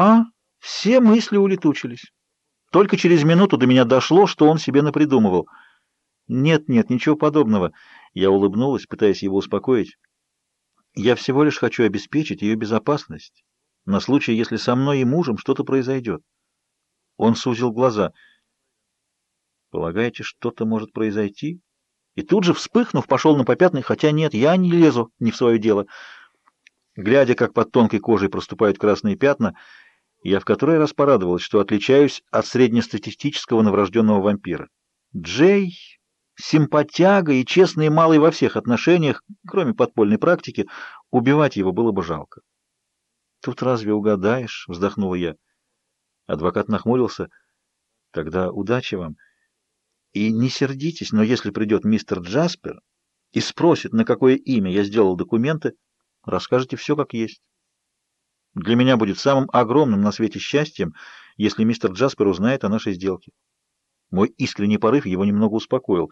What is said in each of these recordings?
А, все мысли улетучились. Только через минуту до меня дошло, что он себе напридумывал. Нет, нет, ничего подобного. Я улыбнулась, пытаясь его успокоить. Я всего лишь хочу обеспечить ее безопасность на случай, если со мной и мужем что-то произойдет. Он сузил глаза. Полагаете, что-то может произойти? И тут же, вспыхнув, пошел на попятный, хотя нет, я не лезу не в свое дело. Глядя, как под тонкой кожей проступают красные пятна, я в который раз порадовалась, что отличаюсь от среднестатистического новорожденного вампира. Джей — симпатяга и честный малый во всех отношениях, кроме подпольной практики, убивать его было бы жалко. «Тут разве угадаешь?» — вздохнула я. Адвокат нахмурился. «Тогда удачи вам. И не сердитесь, но если придет мистер Джаспер и спросит, на какое имя я сделал документы, расскажете все как есть». Для меня будет самым огромным на свете счастьем, если мистер Джаспер узнает о нашей сделке. Мой искренний порыв его немного успокоил.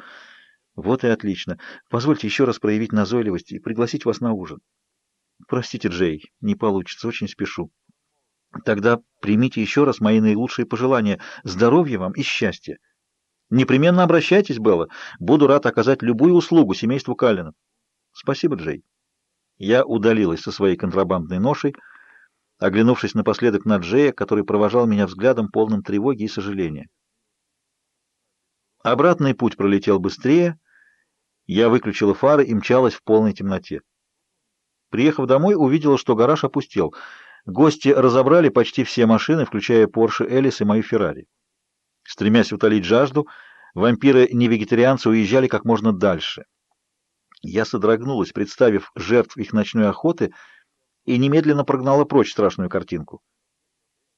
Вот и отлично. Позвольте еще раз проявить назойливость и пригласить вас на ужин. Простите, Джей, не получится, очень спешу. Тогда примите еще раз мои наилучшие пожелания. Здоровья вам и счастья. Непременно обращайтесь, Белла. Буду рад оказать любую услугу семейству Каллинов. Спасибо, Джей. Я удалилась со своей контрабандной ношей, оглянувшись напоследок на Джея, который провожал меня взглядом полным тревоги и сожаления. Обратный путь пролетел быстрее, я выключила фары и мчалась в полной темноте. Приехав домой, увидела, что гараж опустел. Гости разобрали почти все машины, включая Porsche Элис и мою Феррари. Стремясь утолить жажду, вампиры-невегетарианцы уезжали как можно дальше. Я содрогнулась, представив жертв их ночной охоты — и немедленно прогнала прочь страшную картинку.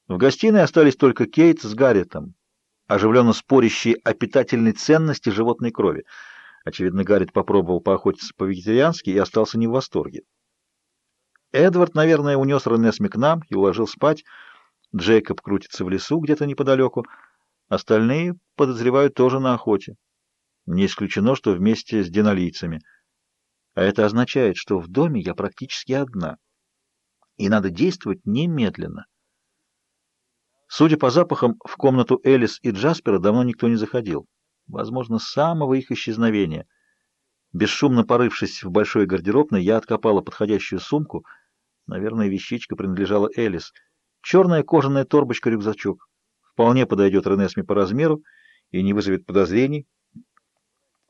В гостиной остались только Кейт с Гарретом, оживленно спорящие о питательной ценности животной крови. Очевидно, Гаррет попробовал поохотиться по-вегетариански и остался не в восторге. Эдвард, наверное, унес Ренесми к нам и уложил спать. Джейкоб крутится в лесу где-то неподалеку. Остальные, подозревают, тоже на охоте. Не исключено, что вместе с денолийцами. А это означает, что в доме я практически одна и надо действовать немедленно. Судя по запахам, в комнату Элис и Джаспера давно никто не заходил. Возможно, с самого их исчезновения. Бесшумно порывшись в большой гардеробной, я откопала подходящую сумку. Наверное, вещичка принадлежала Элис. Черная кожаная торбочка-рюкзачок. Вполне подойдет Ренесме по размеру и не вызовет подозрений.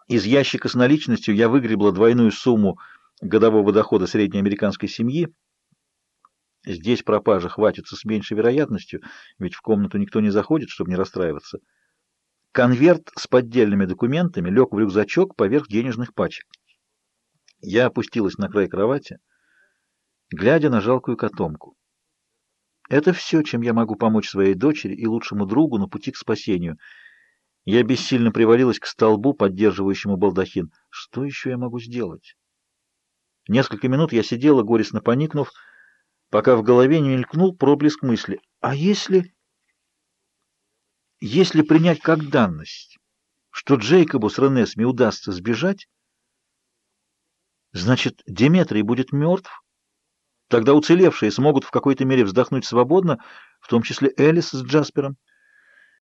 Из ящика с наличностью я выгребла двойную сумму годового дохода среднеамериканской семьи, Здесь пропажи хватится с меньшей вероятностью, ведь в комнату никто не заходит, чтобы не расстраиваться. Конверт с поддельными документами лег в рюкзачок поверх денежных пачек. Я опустилась на край кровати, глядя на жалкую котомку. Это все, чем я могу помочь своей дочери и лучшему другу на пути к спасению. Я бессильно привалилась к столбу, поддерживающему балдахин. Что еще я могу сделать? Несколько минут я сидела, горестно поникнув, пока в голове не мелькнул проблеск мысли. А если... Если принять как данность, что Джейкобу с Ренесми удастся сбежать, значит, Деметрий будет мертв? Тогда уцелевшие смогут в какой-то мере вздохнуть свободно, в том числе Элис с Джаспером.